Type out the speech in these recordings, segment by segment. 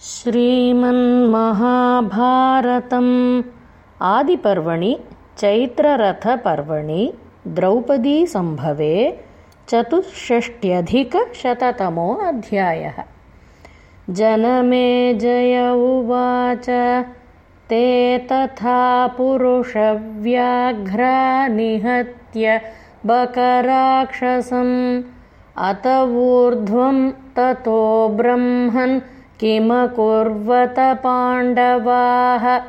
श्रीमन्महाभारतम् आदिपर्वणि चैत्ररथपर्वणि द्रौपदीसम्भवे चतुष्षष्ट्यधिकशततमो अध्यायः जनमे जय उवाच। ते तथा पुरुषव्याघ्रा निहत्य बकराक्षसम् अत ऊर्ध्वं ततो ब्रह्मन् किमकुर्वत पाण्डवाः?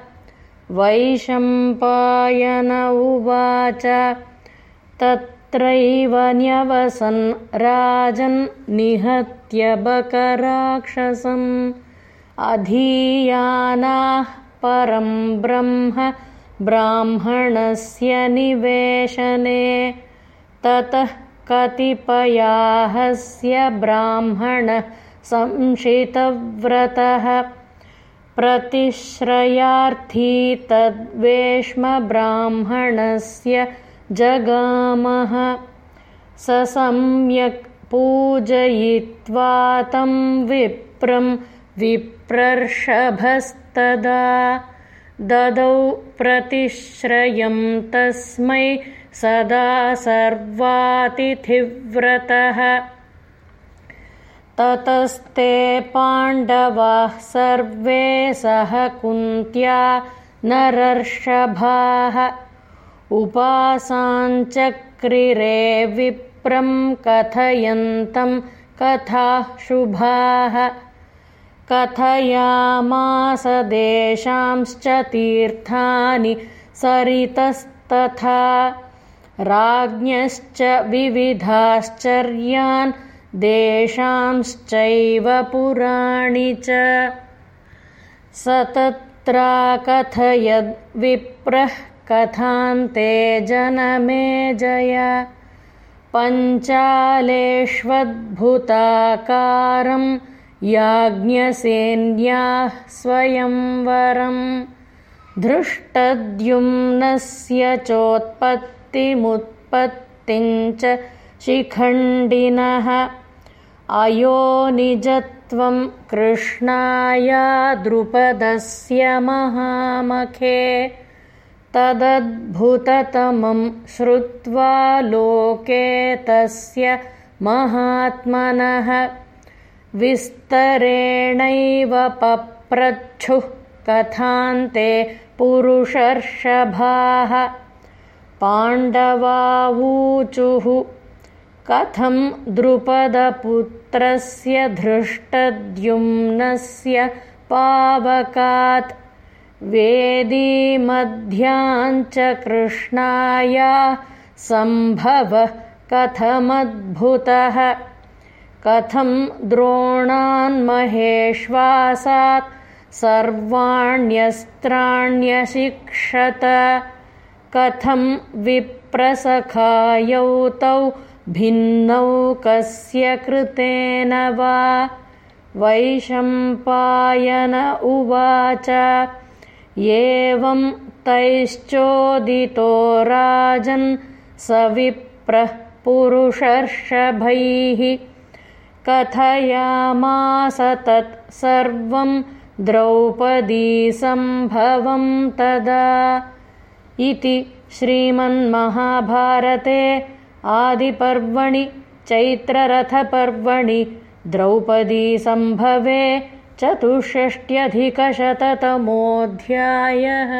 वैशम्पायन उवाच तत्रैव न्यवसन् राजन् निहत्य बकराक्षसम्। अधीयानाः परं ब्रह्म ब्राह्मणस्य निवेशने ततः कतिपयाहस्य ब्राह्मण संशितव्रतः प्रतिश्रयार्थी तद्वेश्मब्राह्मणस्य जगामः। स सम्यक् पूजयित्वा तं विप्रं विप्रर्षभस्तदा। ददौ प्रतिश्रयं तस्मै सदा सर्वातिथिव्रतः ततस्ते पाण्डवाः सर्वे सह कुन्त्या नरर्षभाः। उपासाञ्चक्रिरे विप्रं कथयन्तं कथाः शुभाः कथयामास देशांश्च तीर्थानि सरितस्तथा। राज्ञश्च विविधाश्चर्यान् देशांश्चैव पुराणि च। स तत्राकथयद्विप्रः कथान्ते जनमे जय। पञ्चालेष्वद्भुताकारं याज्ञसेन्याः स्वयंवरम्। धृष्टद्युम्नस्य चोत्पत्तिमुत्पत्तिञ्च शिखण्डिनः अयोनिजत्वं कृष्णाया द्रुपदस्य महामखे। तदद्भुततमं श्रुत्वा लोके तस्य महात्मनः। विस्तरेणैव पप्रच्छुः कथान्ते पुरुषर्षभाः। पाण्डवावूचुः कथं द्रुपदपुत्रस्य धृष्टद्युम्नस्य पावकात् वेदीमध्याञ्च कृष्णाया सम्भवः कथमद्भुतः। कथं द्रोणान्महेश्वासात् सर्वाण्यस्त्राण्यशिक्षत। कथं विप्रसखायौ तौ भिन्नौ कस्य कृतेन वा? वैशम्पायन उवाच। एवं तैश्चोदितो राजन् स विप्रः पुरुषर्षभैः। कथयामास तत् सर्वं द्रौपदीसम्भवं तदा। इति श्रीमन्महाभारते आदिपर्वणि चैत्ररथपर्वणि द्रौपदीसम्भवे चतुष्षष्ट्यधिकशततमोऽध्यायः